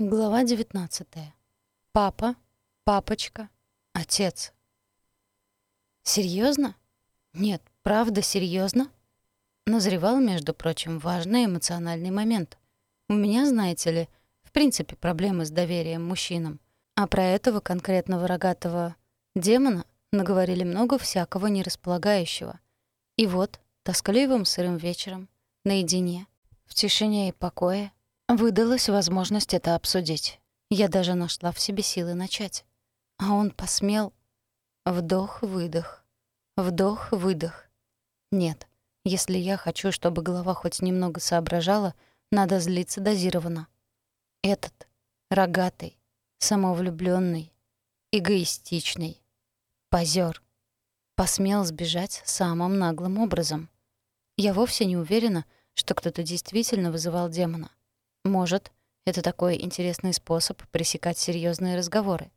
Глава 19. Папа, папочка, отец. Серьезно? Нет, правда, серьезно? Назревал, между прочим, важный эмоциональный момент. У меня, знаете ли, в принципе, проблемы с доверием мужчинам. А про этого конкретного рогатого демона наговорили много всякого нерасполагающего. И вот, тоскливым сырым вечером, наедине, в тишине и покое, выдалась возможность это обсудить. Я даже нашла в себе силы начать. А он посмел... Вдох-выдох. Вдох-выдох. Нет, если я хочу, чтобы голова хоть немного соображала, надо злиться дозированно. Этот, рогатый, самовлюбленный, эгоистичный, позер, посмел сбежать самым наглым образом. Я вовсе не уверена, что кто-то действительно вызывал демона. Может, это такой интересный способ пресекать серьезные разговоры.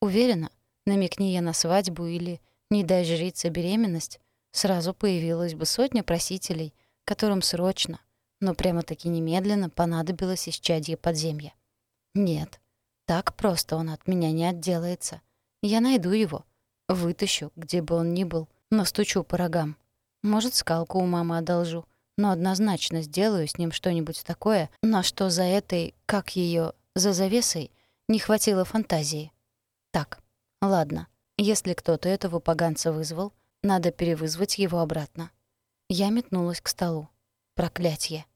Уверена, намекни я на свадьбу или не дай жрице беременность, сразу появилась бы сотня просителей, которым срочно, но прямо-таки немедленно понадобилось исчадье подземья. Нет, так просто он от меня не отделается. Я найду его, вытащу, где бы он ни был, настучу по рогам. Может, скалку у мамы одолжу — но однозначно сделаю с ним что-нибудь такое, на что за этой, как ее, за завесой, не хватило фантазии. Так, ладно, если кто-то этого поганца вызвал, надо перевызвать его обратно. Я метнулась к столу. Проклятье.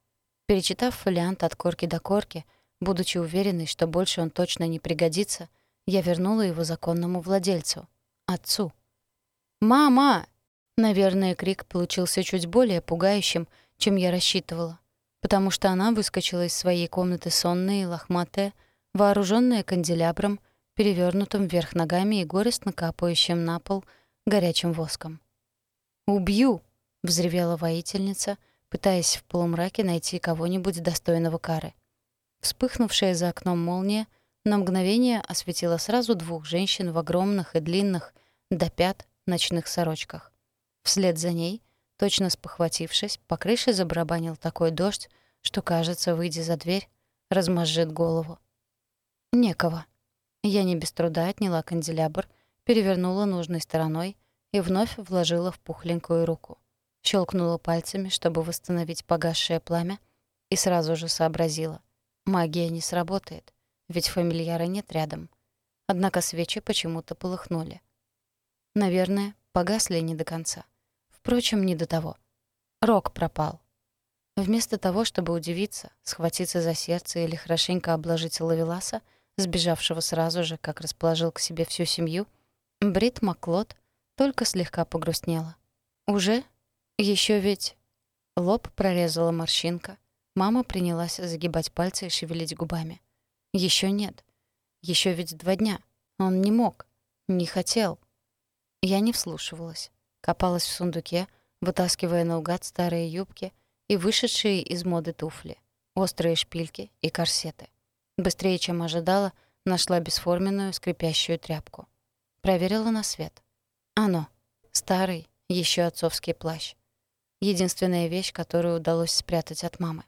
Перечитав фолиант от корки до корки, будучи уверенной, что больше он точно не пригодится, я вернула его законному владельцу — отцу. «Мама!» Наверное, крик получился чуть более пугающим, чем я рассчитывала, потому что она выскочила из своей комнаты сонная и лохматая, вооруженная канделябром, перевернутым вверх ногами и горестно капающим на пол горячим воском. «Убью!» — взревела воительница, пытаясь в полумраке найти кого-нибудь достойного кары. Вспыхнувшая за окном молния на мгновение осветила сразу двух женщин в огромных и длинных до пят ночных сорочках. Вслед за ней — Точно спохватившись, по крыше забарабанил такой дождь, что, кажется, выйдя за дверь, размозжит голову. Некого. Я не без труда отняла канделябр, перевернула нужной стороной и вновь вложила в пухленькую руку. Щелкнула пальцами, чтобы восстановить погасшее пламя, и сразу же сообразила. Магия не сработает, ведь фамильяра нет рядом. Однако свечи почему-то полыхнули. Наверное, погасли не до конца. Впрочем, не до того. Рок пропал. Вместо того, чтобы удивиться, схватиться за сердце или хорошенько обложить ловеласа, сбежавшего сразу же, как расположил к себе всю семью, Брит Маклод только слегка погрустнела. Уже? Еще ведь... Лоб прорезала морщинка. Мама принялась загибать пальцы и шевелить губами. Еще нет. Еще ведь два дня. Он не мог. Не хотел. Я не вслушивалась копалась в сундуке, вытаскивая наугад старые юбки и вышедшие из моды туфли, острые шпильки и корсеты. Быстрее, чем ожидала, нашла бесформенную скрипящую тряпку. Проверила на свет. Оно. Старый, еще отцовский плащ. Единственная вещь, которую удалось спрятать от мамы.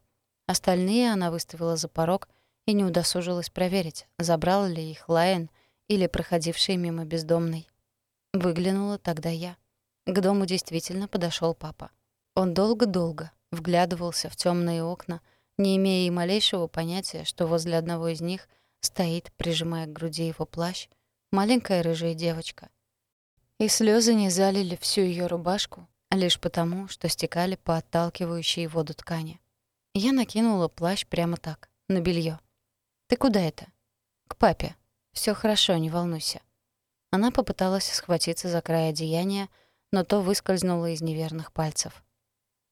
Остальные она выставила за порог и не удосужилась проверить, забрал ли их Лайен или проходивший мимо бездомный. Выглянула тогда я. К дому действительно подошел папа. Он долго-долго вглядывался в темные окна, не имея и малейшего понятия, что возле одного из них стоит, прижимая к груди его плащ, маленькая рыжая девочка. И слезы не залили всю ее рубашку, лишь потому, что стекали по отталкивающей воду ткани. Я накинула плащ прямо так, на белье. «Ты куда это?» «К папе. Все хорошо, не волнуйся». Она попыталась схватиться за край одеяния, но то выскользнуло из неверных пальцев.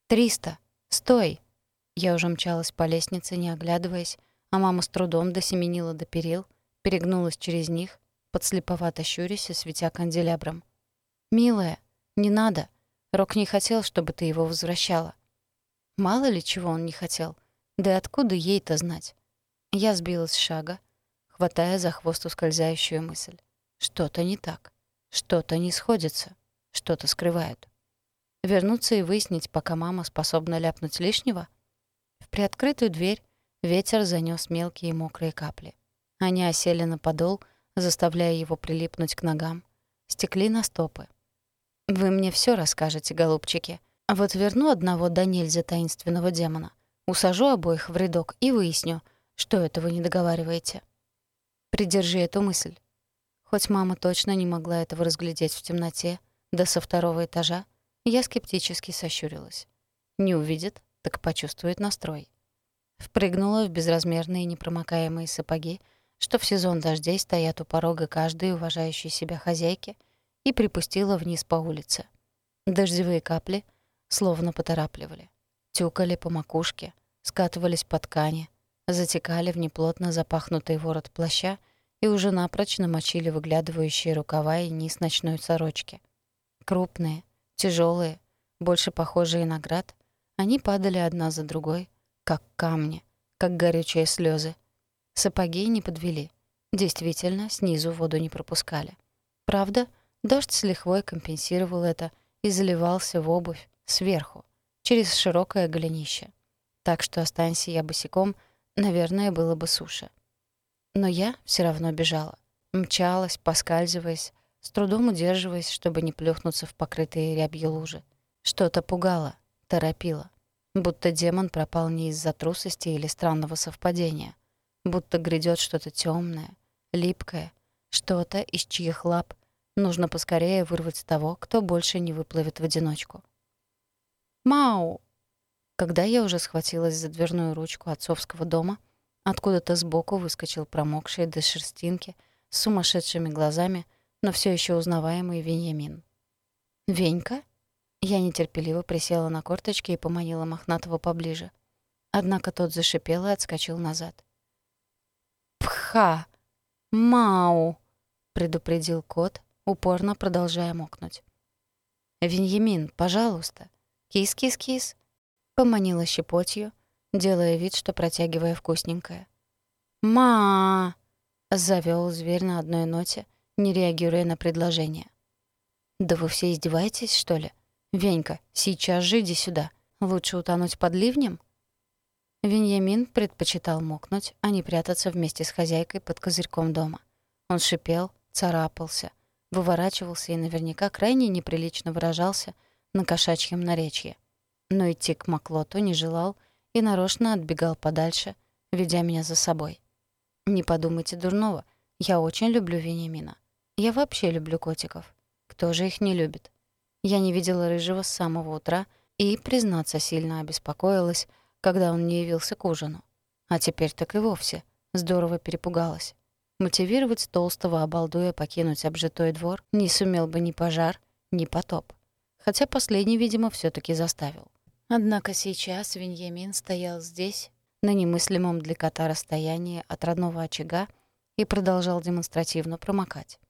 «Триста! Стой!» Я уже мчалась по лестнице, не оглядываясь, а мама с трудом досеменила до перил, перегнулась через них, подслеповато щурясь и светя канделябром. «Милая, не надо. Рок не хотел, чтобы ты его возвращала». Мало ли чего он не хотел. Да откуда ей-то знать? Я сбилась с шага, хватая за хвост ускользающую мысль. Что-то не так. Что-то не сходится что-то скрывают. Вернуться и выяснить, пока мама способна ляпнуть лишнего? В приоткрытую дверь ветер занёс мелкие мокрые капли. Они осели на подол, заставляя его прилипнуть к ногам. Стекли на стопы. «Вы мне все расскажете, голубчики. Вот верну одного до нельзя таинственного демона, усажу обоих в рядок и выясню, что это вы не договариваете. Придержи эту мысль. Хоть мама точно не могла этого разглядеть в темноте, да со второго этажа, я скептически сощурилась. Не увидит, так почувствует настрой. Впрыгнула в безразмерные непромокаемые сапоги, что в сезон дождей стоят у порога каждой уважающей себя хозяйки, и припустила вниз по улице. Дождевые капли словно поторапливали. Тюкали по макушке, скатывались по ткани, затекали в неплотно запахнутый ворот плаща и уже напрочь намочили выглядывающие рукава и низ ночной сорочки. Крупные, тяжелые, больше похожие на град, они падали одна за другой, как камни, как горючие слезы. Сапоги не подвели. Действительно, снизу воду не пропускали. Правда, дождь с лихвой компенсировал это и заливался в обувь сверху, через широкое голенище. Так что останься я босиком, наверное, было бы суше. Но я все равно бежала. Мчалась, поскальзываясь, с трудом удерживаясь, чтобы не плюхнуться в покрытые рябью лужи. Что-то пугало, торопило. Будто демон пропал не из-за трусости или странного совпадения. Будто грядет что-то темное, липкое, что-то, из чьих лап нужно поскорее вырвать того, кто больше не выплывет в одиночку. «Мау!» Когда я уже схватилась за дверную ручку отцовского дома, откуда-то сбоку выскочил промокший до шерстинки с сумасшедшими глазами, но все еще узнаваемый Веньямин. «Венька?» Я нетерпеливо присела на корточки и поманила Мохнатого поближе. Однако тот зашипел и отскочил назад. «Пха! Мау!» — предупредил кот, упорно продолжая мокнуть. «Веньямин, пожалуйста! Кис-кис-кис!» — поманила щепотью, делая вид, что протягивая вкусненькое. «Ма!» — завёл зверь на одной ноте, не реагируя на предложение. «Да вы все издеваетесь, что ли?» «Венька, сейчас же иди сюда. Лучше утонуть под ливнем?» Веньямин предпочитал мокнуть, а не прятаться вместе с хозяйкой под козырьком дома. Он шипел, царапался, выворачивался и наверняка крайне неприлично выражался на кошачьем наречье. Но идти к Маклоту не желал и нарочно отбегал подальше, ведя меня за собой. Не подумайте дурного, я очень люблю Вениамина. Я вообще люблю котиков. Кто же их не любит? Я не видела Рыжего с самого утра и, признаться, сильно обеспокоилась, когда он не явился к ужину. А теперь так и вовсе. Здорово перепугалась. Мотивировать толстого, обалдуя покинуть обжитой двор, не сумел бы ни пожар, ни потоп. Хотя последний, видимо, все таки заставил. Однако сейчас Веньямин стоял здесь, на немыслимом для кота расстоянии от родного очага, и продолжал демонстративно промокать.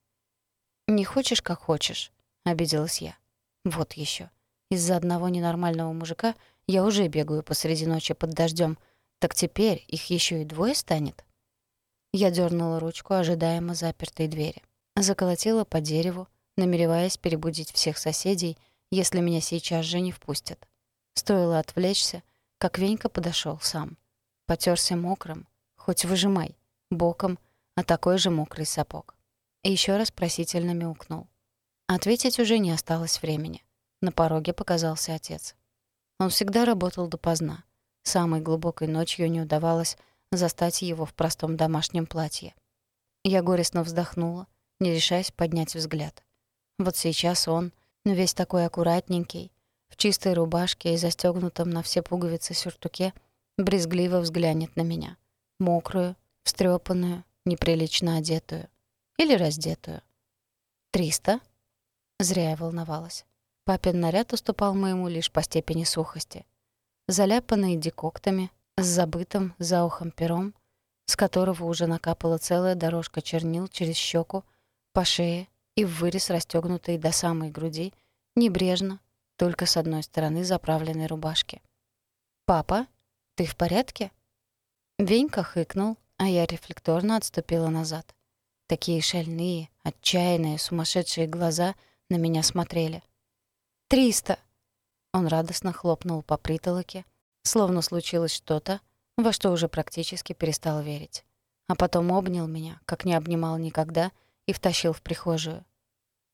«Не хочешь, как хочешь», — обиделась я. Вот еще. Из-за одного ненормального мужика я уже бегаю посреди ночи под дождем. Так теперь их еще и двое станет. Я дернула ручку ожидаемо запертой двери. Заколотила по дереву, намереваясь перебудить всех соседей, если меня сейчас же не впустят. Стоило отвлечься, как Венька подошел сам. Потерся мокрым, хоть выжимай, боком, а такой же мокрый сапог. Еще раз просительно мяукнул. Ответить уже не осталось времени. На пороге показался отец. Он всегда работал допоздна. Самой глубокой ночью не удавалось застать его в простом домашнем платье. Я горестно вздохнула, не решаясь поднять взгляд. Вот сейчас он, весь такой аккуратненький, в чистой рубашке и застегнутом на все пуговицы сюртуке, брезгливо взглянет на меня. Мокрую, встрепанную, неприлично одетую. Или раздетую. «Триста?» Зря я волновалась. Папин наряд уступал моему лишь по степени сухости. Заляпанный декоктами, с забытым за ухом пером, с которого уже накапала целая дорожка чернил через щеку, по шее и в вырез расстёгнутой до самой груди, небрежно, только с одной стороны заправленной рубашки. «Папа, ты в порядке?» Венька хыкнул, а я рефлекторно отступила назад. Такие шальные, отчаянные, сумасшедшие глаза — на меня смотрели. «Триста!» Он радостно хлопнул по притолоке, словно случилось что-то, во что уже практически перестал верить. а потом обнял меня, как не обнимал никогда, и втащил в прихожую.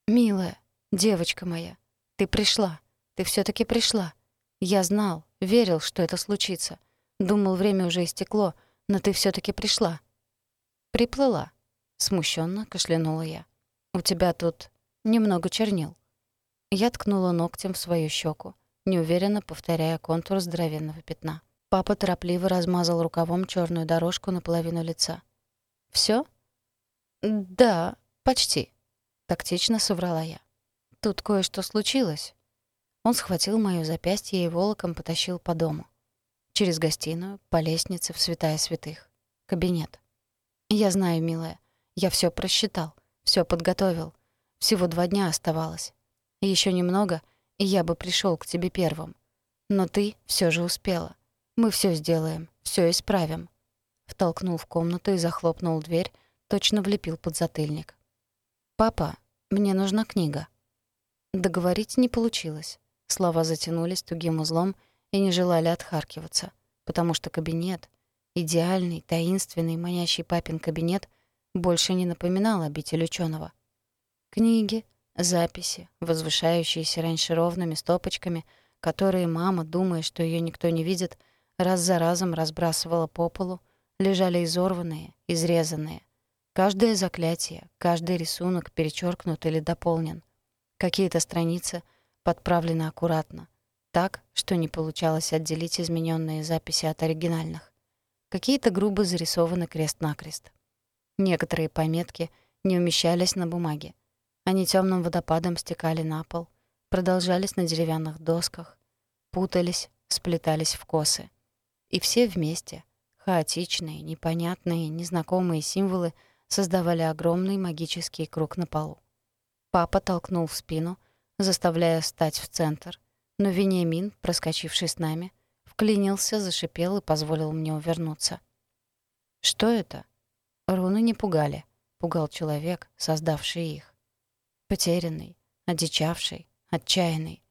«Милая, девочка моя, ты пришла, ты все таки пришла. Я знал, верил, что это случится. Думал, время уже истекло, но ты все таки пришла». «Приплыла», — смущенно кашлянула я. «У тебя тут немного чернил». Я ткнула ногтем в свою щеку, неуверенно повторяя контур здоровенного пятна. Папа торопливо размазал рукавом черную дорожку наполовину лица. Все? «Да, почти», — тактично соврала я. «Тут кое-что случилось». Он схватил моё запястье и волоком потащил по дому. Через гостиную, по лестнице в святая святых. Кабинет. «Я знаю, милая, я все просчитал, все подготовил. Всего два дня оставалось. Еще немного, и я бы пришел к тебе первым. Но ты все же успела. Мы все сделаем, все исправим». Втолкнул в комнату и захлопнул дверь, точно влепил под затыльник. «Папа, мне нужна книга». Договорить не получилось. Слова затянулись тугим узлом и не желали отхаркиваться, потому что кабинет, идеальный, таинственный, манящий папин кабинет, больше не напоминал обитель ученого. Книги, записи, возвышающиеся раньше ровными стопочками, которые мама, думая, что ее никто не видит, раз за разом разбрасывала по полу, лежали изорванные, изрезанные. Каждое заклятие, каждый рисунок перечеркнут или дополнен. Какие-то страницы подправлены аккуратно, так, что не получалось отделить измененные записи от оригинальных. Какие-то грубо зарисованы крест-накрест. Некоторые пометки не умещались на бумаге. Они темным водопадом стекали на пол, продолжались на деревянных досках, путались, сплетались в косы. И все вместе, хаотичные, непонятные, незнакомые символы — создавали огромный магический круг на полу. Папа толкнул в спину, заставляя стать в центр, но Вениамин, проскочивший с нами, вклинился, зашипел и позволил мне увернуться. «Что это?» Руны не пугали. Пугал человек, создавший их. Потерянный, одичавший, отчаянный.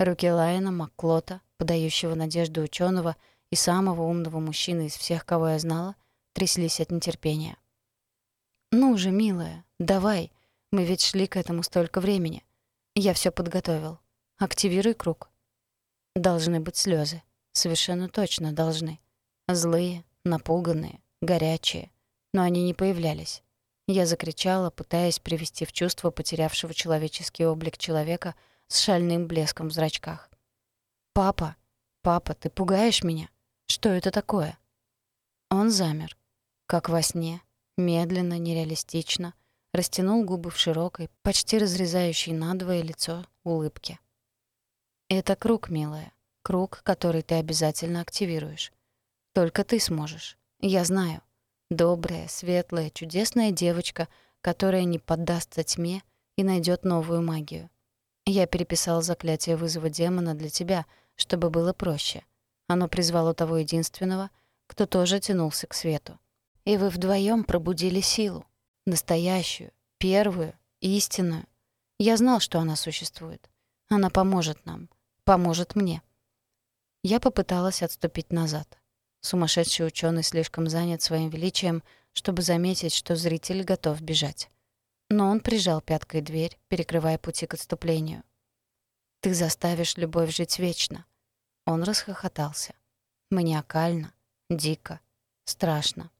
Руки Лайена Макклота, подающего надежду ученого и самого умного мужчины из всех, кого я знала, тряслись от нетерпения. «Ну же, милая, давай. Мы ведь шли к этому столько времени. Я все подготовил. Активируй круг». Должны быть слезы. Совершенно точно должны. Злые, напуганные, горячие. Но они не появлялись. Я закричала, пытаясь привести в чувство потерявшего человеческий облик человека с шальным блеском в зрачках. «Папа! Папа, ты пугаешь меня? Что это такое?» Он замер, как во сне, медленно, нереалистично, растянул губы в широкой, почти разрезающей надвое лицо улыбке. «Это круг, милая, круг, который ты обязательно активируешь. Только ты сможешь. Я знаю. Добрая, светлая, чудесная девочка, которая не поддастся тьме и найдет новую магию. Я переписал заклятие вызова демона для тебя, чтобы было проще. Оно призвало того единственного, кто тоже тянулся к свету. И вы вдвоем пробудили силу. Настоящую, первую, истинную. Я знал, что она существует. Она поможет нам. Поможет мне. Я попыталась отступить назад. Сумасшедший ученый слишком занят своим величием, чтобы заметить, что зритель готов бежать. Но он прижал пяткой дверь, перекрывая пути к отступлению. «Ты заставишь любовь жить вечно». Он расхохотался. Маниакально, дико, страшно.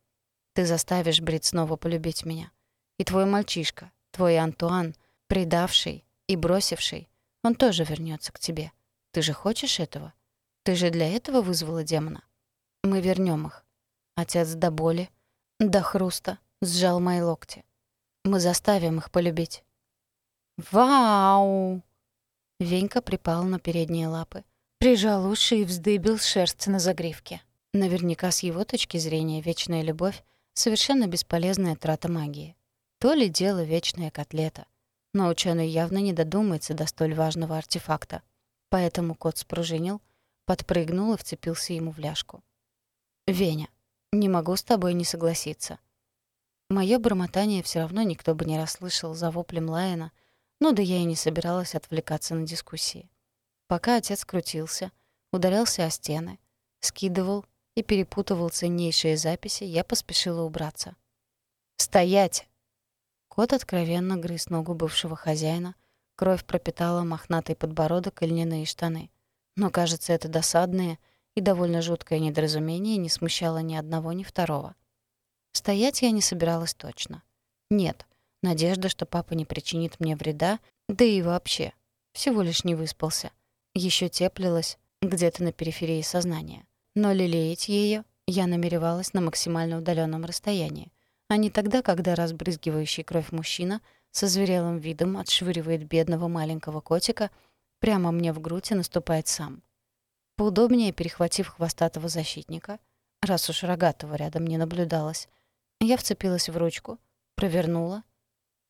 Ты заставишь Брит снова полюбить меня. И твой мальчишка, твой Антуан, предавший и бросивший, он тоже вернется к тебе. Ты же хочешь этого? Ты же для этого вызвала демона? Мы вернем их. Отец до боли, до хруста сжал мои локти. Мы заставим их полюбить. Вау! Венька припал на передние лапы, прижал уши и вздыбил шерсть на загривке. Наверняка с его точки зрения вечная любовь Совершенно бесполезная трата магии. То ли дело вечная котлета. Но ученый явно не додумается до столь важного артефакта. Поэтому кот спружинил, подпрыгнул и вцепился ему в ляжку. «Веня, не могу с тобой не согласиться». Моё бормотание все равно никто бы не расслышал за воплем Лайена, но да я и не собиралась отвлекаться на дискуссии. Пока отец крутился, ударялся о стены, скидывал и перепутывал ценнейшие записи, я поспешила убраться. «Стоять!» Кот откровенно грыз ногу бывшего хозяина, кровь пропитала мохнатый подбородок и льняные штаны. Но, кажется, это досадное и довольно жуткое недоразумение не смущало ни одного, ни второго. Стоять я не собиралась точно. Нет, надежда, что папа не причинит мне вреда, да и вообще, всего лишь не выспался, еще теплилась где-то на периферии сознания. Но лелеять ее я намеревалась на максимально удаленном расстоянии, а не тогда, когда разбрызгивающий кровь мужчина со зверелым видом отшвыривает бедного маленького котика прямо мне в грудь и наступает сам. Поудобнее перехватив хвостатого защитника, раз уж рогатого рядом не наблюдалось, я вцепилась в ручку, провернула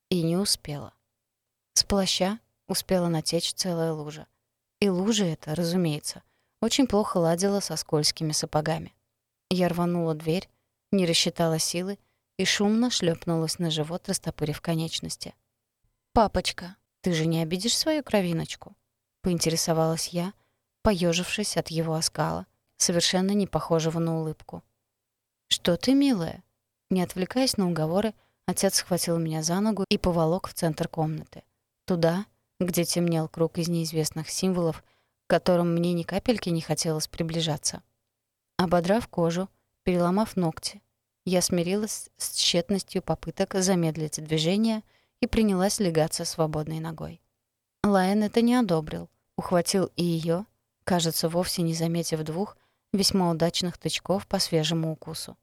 и не успела. С плаща успела натечь целая лужа. И лужа эта, разумеется, очень плохо ладила со скользкими сапогами. Я рванула дверь, не рассчитала силы и шумно шлепнулась на живот, растопырив конечности. «Папочка, ты же не обидишь свою кровиночку?» — поинтересовалась я, поежившись от его оскала, совершенно не похожего на улыбку. «Что ты, милая?» Не отвлекаясь на уговоры, отец схватил меня за ногу и поволок в центр комнаты. Туда, где темнел круг из неизвестных символов, к которым мне ни капельки не хотелось приближаться. Ободрав кожу, переломав ногти, я смирилась с тщетностью попыток замедлить движение и принялась легаться свободной ногой. Лайон это не одобрил, ухватил и ее, кажется, вовсе не заметив двух весьма удачных тычков по свежему укусу.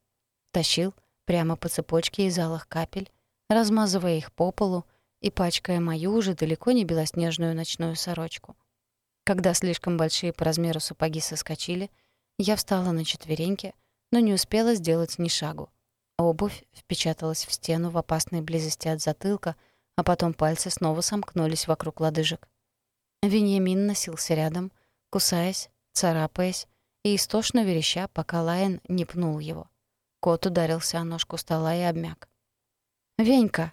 Тащил прямо по цепочке из алых капель, размазывая их по полу и пачкая мою уже далеко не белоснежную ночную сорочку. Когда слишком большие по размеру сапоги соскочили, я встала на четвереньки, но не успела сделать ни шагу. Обувь впечаталась в стену в опасной близости от затылка, а потом пальцы снова сомкнулись вокруг лодыжек. Веньямин носился рядом, кусаясь, царапаясь и истошно вереща, пока Лайон не пнул его. Кот ударился о ножку стола и обмяк. «Венька!»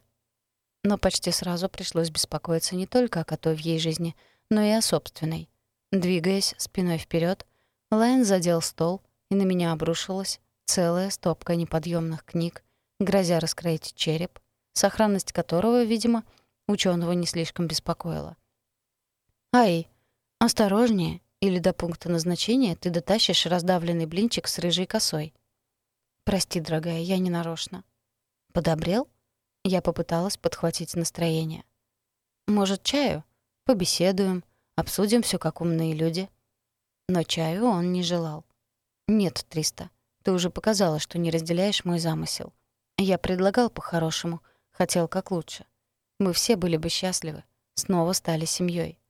Но почти сразу пришлось беспокоиться не только о котовьей жизни, но и о собственной. Двигаясь спиной вперед, Лайон задел стол, и на меня обрушилась целая стопка неподъемных книг, грозя раскроить череп, сохранность которого, видимо, ученого не слишком беспокоила. «Ай, осторожнее, или до пункта назначения ты дотащишь раздавленный блинчик с рыжей косой». «Прости, дорогая, я не нарочно». «Подобрел?» Я попыталась подхватить настроение. «Может, чаю? Побеседуем, обсудим все как умные люди». Но чаю он не желал. «Нет, Триста, ты уже показала, что не разделяешь мой замысел. Я предлагал по-хорошему, хотел как лучше. Мы все были бы счастливы, снова стали семьей.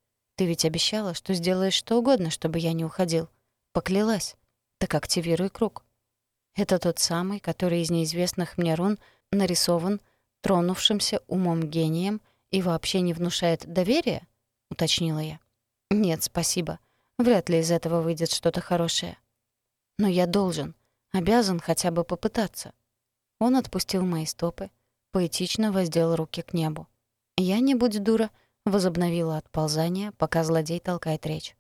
Ты ведь обещала, что сделаешь что угодно, чтобы я не уходил. Поклялась. Так активируй круг. Это тот самый, который из неизвестных мне рун нарисован тронувшимся умом гением и вообще не внушает доверия? уточнила я. Нет, спасибо. Вряд ли из этого выйдет что-то хорошее. Но я должен. Обязан хотя бы попытаться. Он отпустил мои стопы, поэтично воздел руки к небу. Я, не будь дура, возобновила отползание, пока злодей толкает речь.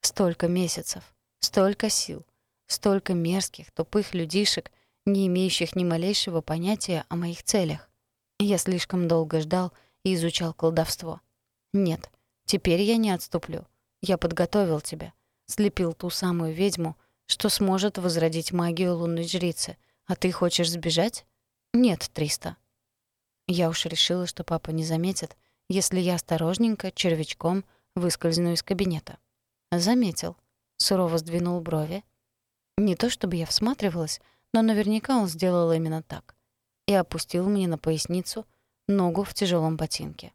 Столько месяцев, столько сил, столько мерзких, тупых людишек, не имеющих ни малейшего понятия о моих целях. Я слишком долго ждал и изучал колдовство. Нет, теперь я не отступлю. Я подготовил тебя, слепил ту самую ведьму, что сможет возродить магию лунной жрицы. А ты хочешь сбежать? Нет, Триста. Я уж решила, что папа не заметит, если я осторожненько, червячком, выскользну из кабинета. Заметил. Сурово сдвинул брови. Не то чтобы я всматривалась, но наверняка он сделал именно так. И опустил мне на поясницу ногу в тяжелом ботинке.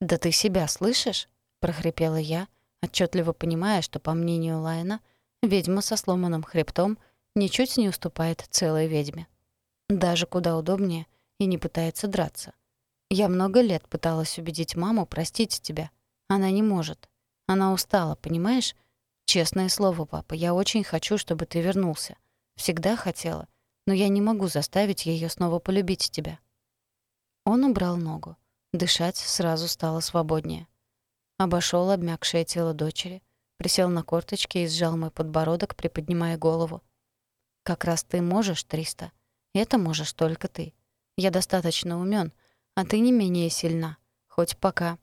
«Да ты себя слышишь?» — прохрипела я, отчетливо понимая, что, по мнению Лайна, — Ведьма со сломанным хребтом ничуть не уступает целой ведьме. Даже куда удобнее и не пытается драться. Я много лет пыталась убедить маму простить тебя. Она не может. Она устала, понимаешь? Честное слово, папа, я очень хочу, чтобы ты вернулся. Всегда хотела, но я не могу заставить ее снова полюбить тебя. Он убрал ногу. Дышать сразу стало свободнее. Обошел обмякшее тело дочери — присел на корточки и сжал мой подбородок, приподнимая голову. Как раз ты можешь, Триста. Это можешь только ты. Я достаточно умен, а ты не менее сильна, хоть пока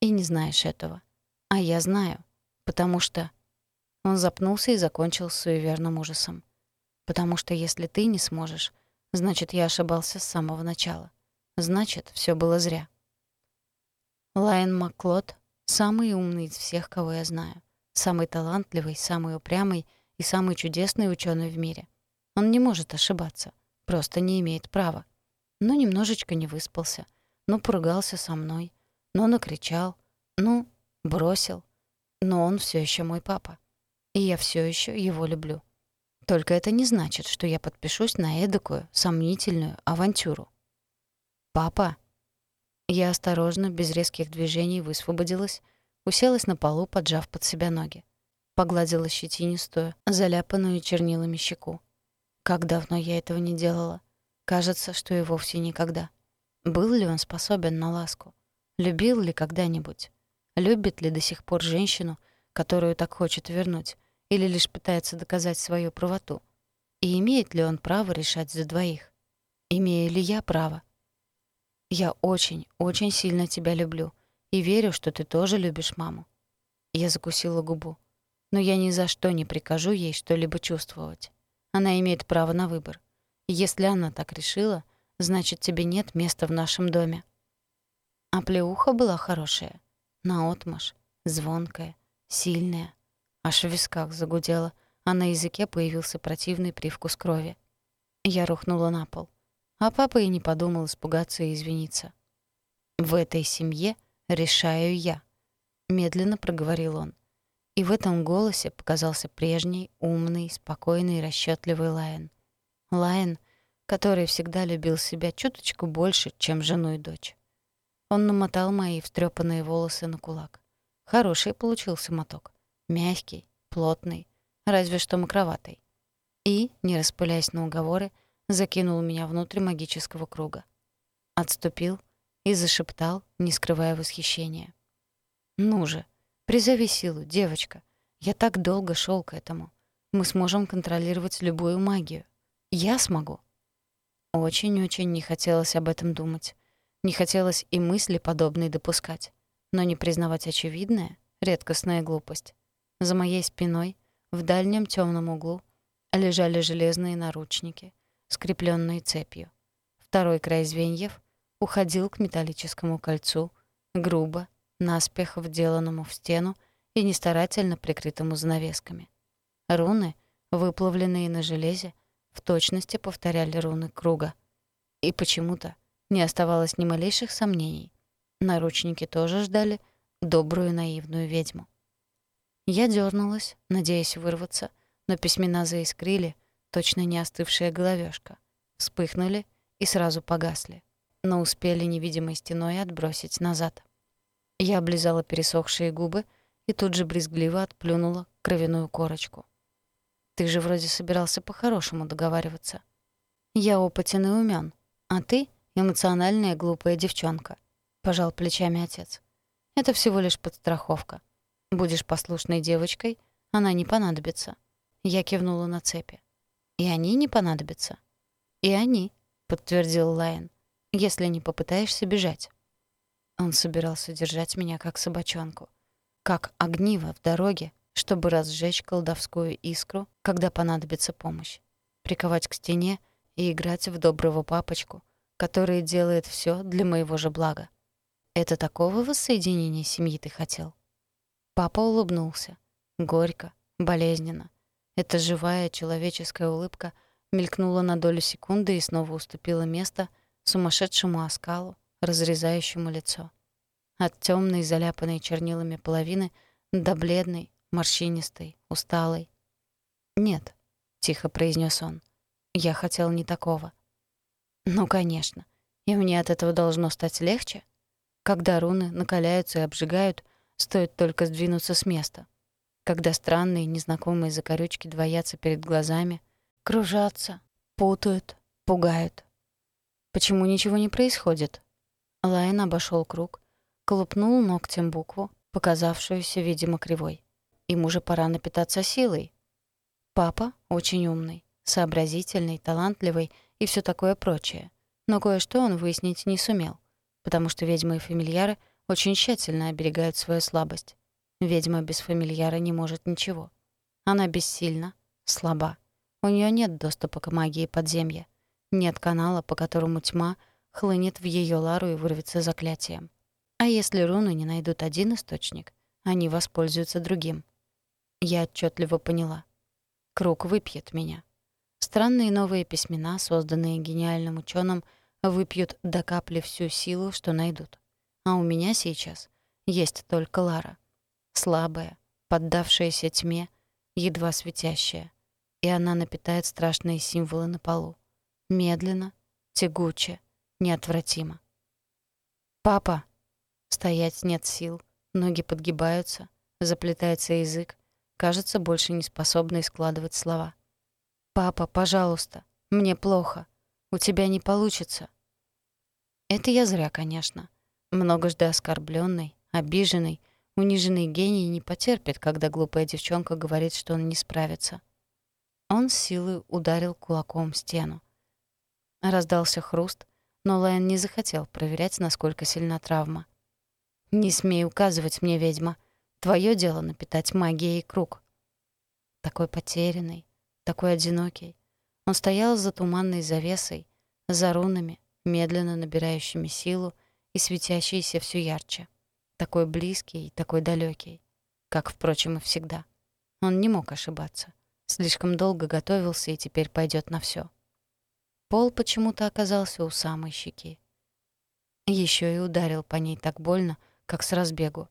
и не знаешь этого. А я знаю, потому что...» Он запнулся и закончил с суеверным ужасом. «Потому что если ты не сможешь, значит, я ошибался с самого начала. Значит, все было зря». Лайон Маклод — самый умный из всех, кого я знаю. Самый талантливый, самый упрямый и самый чудесный ученый в мире. Он не может ошибаться, просто не имеет права. Но немножечко не выспался, ну, поругался со мной, ну, накричал, ну, бросил. Но он все еще мой папа. И я все еще его люблю. Только это не значит, что я подпишусь на эдакую, сомнительную авантюру. «Папа!» Я осторожно, без резких движений, высвободилась, уселась на полу, поджав под себя ноги. Погладила щетинистую, заляпанную чернилами щеку. Как давно я этого не делала. Кажется, что и вовсе никогда. Был ли он способен на ласку? Любил ли когда-нибудь? Любит ли до сих пор женщину, которую так хочет вернуть, или лишь пытается доказать свою правоту? И имеет ли он право решать за двоих? Имею ли я право? Я очень, очень сильно тебя люблю и верю, что ты тоже любишь маму. Я закусила губу. Но я ни за что не прикажу ей что-либо чувствовать. Она имеет право на выбор. Если она так решила, значит, тебе нет места в нашем доме. А плеуха была хорошая. Наотмашь, звонкая, сильная. Аж в висках загудела, а на языке появился противный привкус крови. Я рухнула на пол. А папа и не подумал испугаться и извиниться. «В этой семье решаю я», — медленно проговорил он. И в этом голосе показался прежний, умный, спокойный и расчётливый Лайон. Лайон, который всегда любил себя чуточку больше, чем жену и дочь. Он намотал мои встрепанные волосы на кулак. Хороший получился моток. Мягкий, плотный, разве что мокроватый. И, не распыляясь на уговоры, закинул меня внутрь магического круга. Отступил и зашептал, не скрывая восхищения. «Ну же, призови силу, девочка. Я так долго шел к этому. Мы сможем контролировать любую магию. Я смогу». Очень-очень не хотелось об этом думать. Не хотелось и мысли подобной допускать. Но не признавать очевидное — редкостная глупость. За моей спиной, в дальнем темном углу, лежали железные наручники — скрепленные цепью. Второй край звеньев уходил к металлическому кольцу, грубо, наспех вделанному в стену и нестарательно прикрытому занавесками. Руны, выплавленные на железе, в точности повторяли руны круга. И почему-то не оставалось ни малейших сомнений. Наручники тоже ждали добрую наивную ведьму. Я дернулась, надеясь вырваться, но письмена заискрили — точно не остывшая головешка. Вспыхнули и сразу погасли, но успели невидимой стеной отбросить назад. Я облизала пересохшие губы и тут же брезгливо отплюнула кровяную корочку. «Ты же вроде собирался по-хорошему договариваться. Я опытен и умён, а ты — эмоциональная глупая девчонка», — пожал плечами отец. «Это всего лишь подстраховка. Будешь послушной девочкой, она не понадобится». Я кивнула на цепи. И они не понадобятся. И они, подтвердил Лайн, если не попытаешься бежать. Он собирался держать меня как собачонку, как огниво в дороге, чтобы разжечь колдовскую искру, когда понадобится помощь, приковать к стене и играть в доброго папочку, который делает все для моего же блага. Это такого воссоединения семьи ты хотел? Папа улыбнулся. Горько, болезненно. Эта живая человеческая улыбка мелькнула на долю секунды и снова уступила место сумасшедшему оскалу, разрезающему лицо. От темной, заляпанной чернилами половины до бледной, морщинистой, усталой. «Нет», — тихо произнес он, — «я хотел не такого». «Ну, конечно. И мне от этого должно стать легче. Когда руны накаляются и обжигают, стоит только сдвинуться с места когда странные незнакомые закорючки двоятся перед глазами, кружатся, путают, пугают. Почему ничего не происходит? Лайн обошел круг, колупнул ногтем букву, показавшуюся, видимо, кривой. Ему же пора напитаться силой. Папа очень умный, сообразительный, талантливый и все такое прочее. Но кое-что он выяснить не сумел, потому что ведьмы и фамильяры очень тщательно оберегают свою слабость. Ведьма без фамильяра не может ничего. Она бессильна, слаба. У нее нет доступа к магии подземья. Нет канала, по которому тьма хлынет в ее лару и вырвется заклятием. А если руны не найдут один источник, они воспользуются другим. Я отчетливо поняла. Круг выпьет меня. Странные новые письмена, созданные гениальным ученым, выпьют до капли всю силу, что найдут. А у меня сейчас есть только Лара. Слабая, поддавшаяся тьме, едва светящая. И она напитает страшные символы на полу. Медленно, тягуче, неотвратимо. «Папа!» Стоять нет сил, ноги подгибаются, заплетается язык, кажется, больше не способный складывать слова. «Папа, пожалуйста, мне плохо. У тебя не получится». Это я зря, конечно. Многожды оскорблённый, обиженный, униженный гений не потерпит, когда глупая девчонка говорит, что он не справится. Он с силой ударил кулаком стену. Раздался хруст, но Лэн не захотел проверять, насколько сильна травма. «Не смей указывать мне, ведьма. Твое дело напитать магией круг». Такой потерянный, такой одинокий. Он стоял за туманной завесой, за рунами, медленно набирающими силу и светящиеся все ярче. Такой близкий и такой далекий, как, впрочем, и всегда. Он не мог ошибаться. Слишком долго готовился и теперь пойдет на все. Пол почему-то оказался у самой щеки. Еще и ударил по ней так больно, как с разбегу.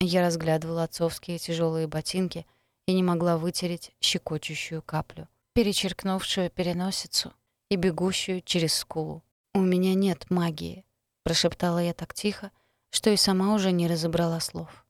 Я разглядывала отцовские тяжелые ботинки — и не могла вытереть щекочущую каплю, перечеркнувшую переносицу и бегущую через скулу. «У меня нет магии», — прошептала я так тихо, что и сама уже не разобрала слов.